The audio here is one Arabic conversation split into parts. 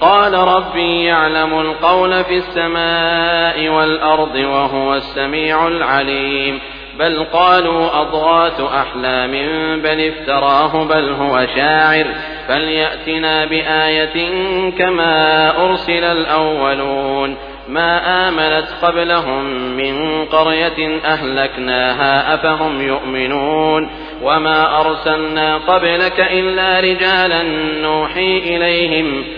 قال ربي يعلم القول في السماء والأرض وهو السميع العليم. بل قالوا أضغاث أحلام بل افتراه بل هو شاعر. فليأتنا بآية كما أرسل الأولون. ما آمنت قبلهم من قرية أهلكناها أفهم يؤمنون. وما أرسلنا قبلك إلا رجالا نوحي إليهم.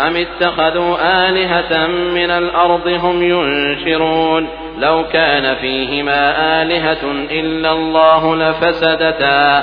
أم اتخذوا آلهة من الأرض هم ينشرون؟ لو كان فيهما آلهة إلا الله لفسدتا.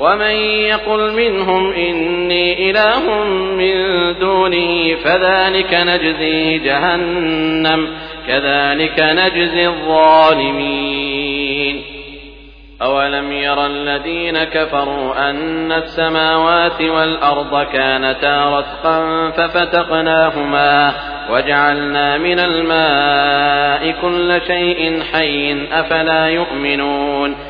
ومن يقل منهم إني إله من دونه فذلك نجزيه جهنم كذلك نجزي الظالمين. أولم ير الذين كفروا أن السماوات والأرض كانتا رتقا ففتقناهما وجعلنا من الماء كل شيء حي أفلا يؤمنون.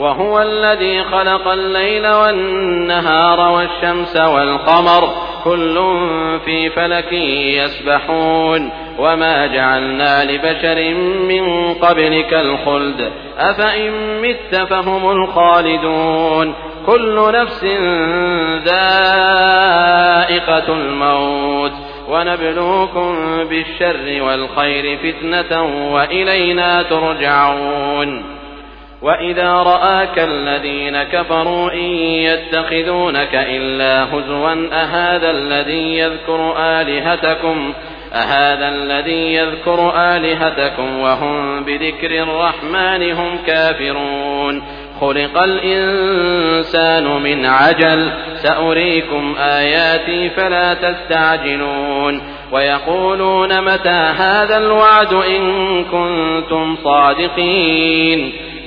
وهو الذي خلق الليل والنهار والشمس والقمر. كل في فلك يسبحون. وما جعلنا لبشر من قبلك الخلد. أفإن مت فهم الخالدون. كل نفس ذائقة الموت. ونبلوكم بالشر والخير فتنة وإلينا ترجعون. وإذا رآك الذين كفروا إن يتخذونك إلا هزوا أهذا الذي يذكر آلهتكم أهذا الذي يذكر آلهتكم وهم بذكر الرحمن هم كافرون خلق الإنسان من عجل سأريكم آياتي فلا تستعجلون ويقولون متى هذا الوعد إن كنتم صادقين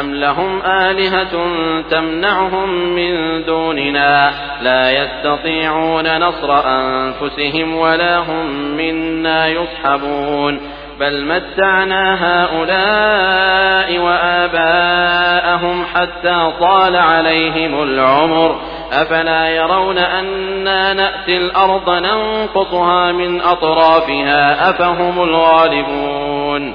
أم لهم آلهة تمنعهم من دوننا لا يستطيعون نصر أنفسهم ولا هم منا يصحبون بل متعنا هؤلاء وآباءهم حتى طال عليهم العمر أفلا يرون أنا نأتي الأرض ننقصها من أطرافها أفهم الغالبون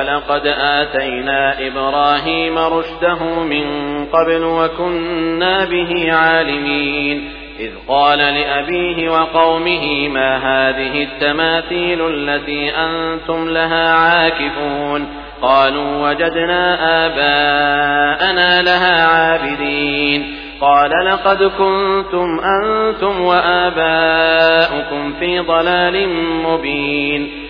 ولقد آتينا إبراهيم رشده من قبل وكنا به عالمين. إذ قال لأبيه وقومه ما هذه التماثيل التي أنتم لها عاكفون؟ قالوا وجدنا آباءنا لها عابدين. قال لقد كنتم أنتم وآباؤكم في ضلال مبين.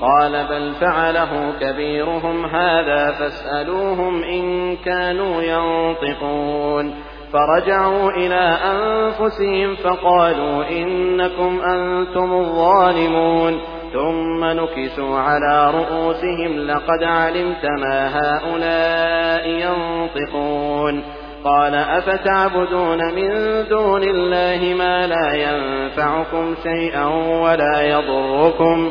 قال بل فعله كبيرهم هذا فاسألوهم إن كانوا ينطقون. فرجعوا إلى أنفسهم فقالوا إنكم أنتم الظالمون. ثم نكسوا على رؤوسهم لقد علمت ما هؤلاء ينطقون. قال أفتعبدون من دون الله ما لا ينفعكم شيئا ولا يضركم؟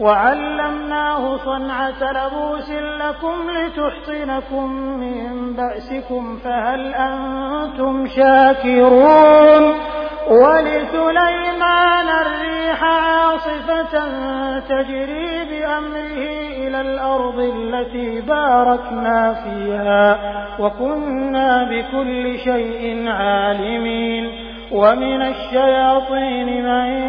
وعلمناه صنعة لبوس لكم لتحصنكم من بأسكم فهل أنتم شاكرون؟ ولسليمان الريح عاصفة تجري بأمره إلى الأرض التي باركنا فيها وكنا بكل شيء عالمين. ومن الشياطين من